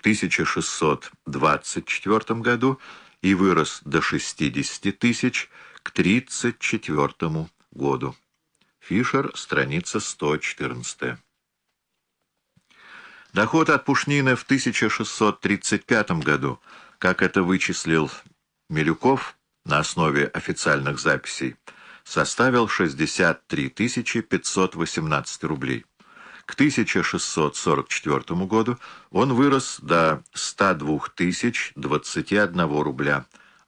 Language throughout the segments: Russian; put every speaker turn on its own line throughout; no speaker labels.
в 1624 году и вырос до 60 тысяч к 1934 году. Фишер, страница 114. Доход от пушнины в 1635 году, как это вычислил Милюков на основе официальных записей, составил 63 518 рублей. К 1644 году он вырос до 102 021 рубля,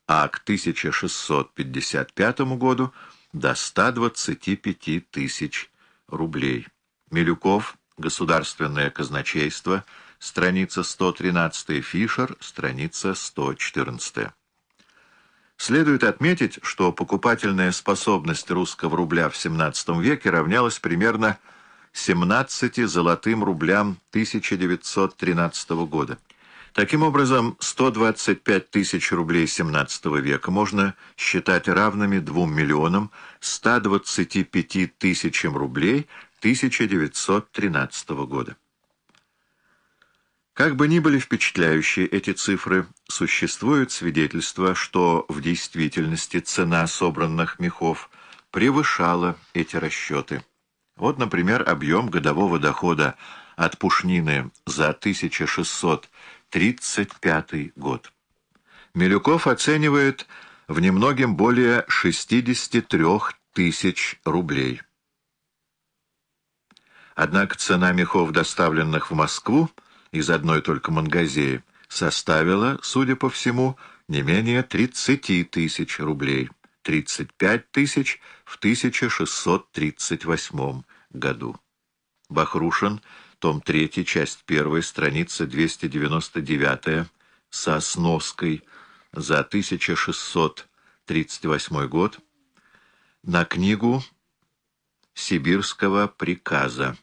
а к 1655 году до 125 тысяч рублей. Милюков, Государственное казначейство, страница 113, Фишер, страница 114. Следует отметить, что покупательная способность русского рубля в XVII веке равнялась примерно 17 золотым рублям 1913 года. Таким образом, 125 тысяч рублей XVII века можно считать равными 2 миллионам 125 тысячам рублей 1913 года. Как бы ни были впечатляющие эти цифры, существует свидетельство, что в действительности цена собранных мехов превышала эти расчеты. Вот, например, объем годового дохода от пушнины за 1635 год. Милюков оценивает в немногим более 63 тысяч рублей. Однако цена мехов, доставленных в Москву, из одной только Мангазеи составила, судя по всему, не менее 30 тысяч рублей, 35 тысяч в 1638 году. Бахрушин, том 3, часть 1, страница 299, со сноской за 1638 год, на книгу Сибирского приказа.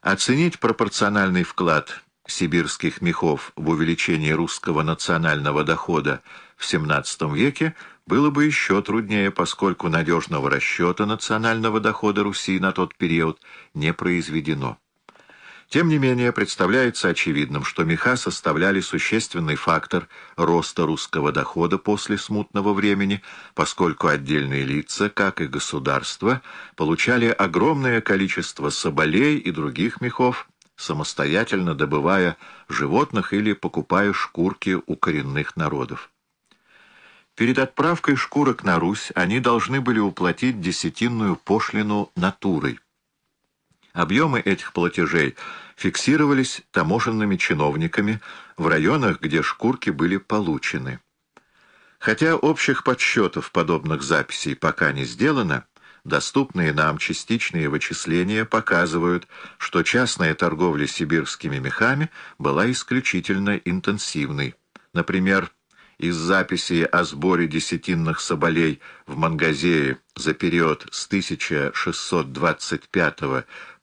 Оценить пропорциональный вклад сибирских мехов в увеличение русского национального дохода в XVII веке было бы еще труднее, поскольку надежного расчета национального дохода Руси на тот период не произведено. Тем не менее, представляется очевидным, что меха составляли существенный фактор роста русского дохода после смутного времени, поскольку отдельные лица, как и государство, получали огромное количество соболей и других мехов, самостоятельно добывая животных или покупая шкурки у коренных народов. Перед отправкой шкурок на Русь они должны были уплатить десятинную пошлину натурой. Объемы этих платежей фиксировались таможенными чиновниками в районах, где шкурки были получены. Хотя общих подсчетов подобных записей пока не сделано, доступные нам частичные вычисления показывают, что частная торговля сибирскими мехами была исключительно интенсивной. Например, из записей о сборе десятинных соболей в Мангазее за период с 1625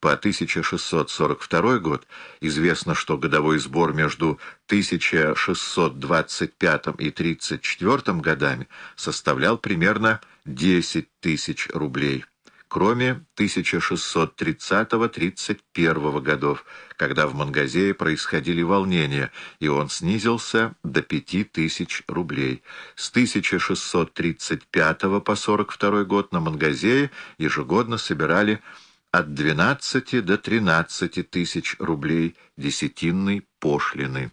по 1642 год известно, что годовой сбор между 1625 и 1934 годами составлял примерно 10 тысяч рублей кроме 1630-31 годов, когда в Мангазее происходили волнения, и он снизился до 5000 рублей. С 1635 по 42 год на Мангазее ежегодно собирали от 12 до 13 тысяч рублей десятинной пошлины.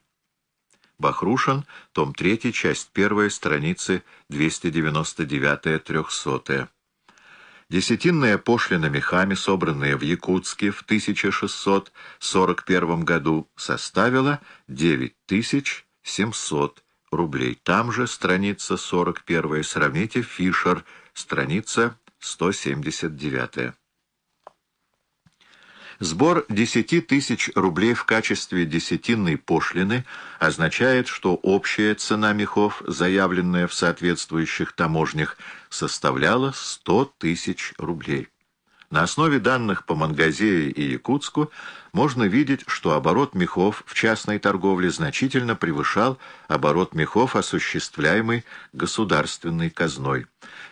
Бахрушин, том 3, часть 1, страницы 299-300. Десятинная пошлина мехами, собранная в Якутске в 1641 году, составила 9700 рублей. Там же страница 41, сравните Фишер, страница 179. Сбор 10 тысяч рублей в качестве десятинной пошлины означает, что общая цена мехов, заявленная в соответствующих таможнях, составляла 100 тысяч рублей. На основе данных по Мангазее и Якутску можно видеть, что оборот мехов в частной торговле значительно превышал оборот мехов, осуществляемый государственной казной.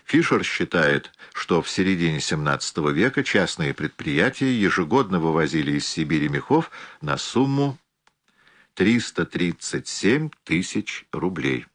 Фишер считает, что в середине XVII века частные предприятия ежегодно вывозили из Сибири мехов на сумму 337 тысяч рублей.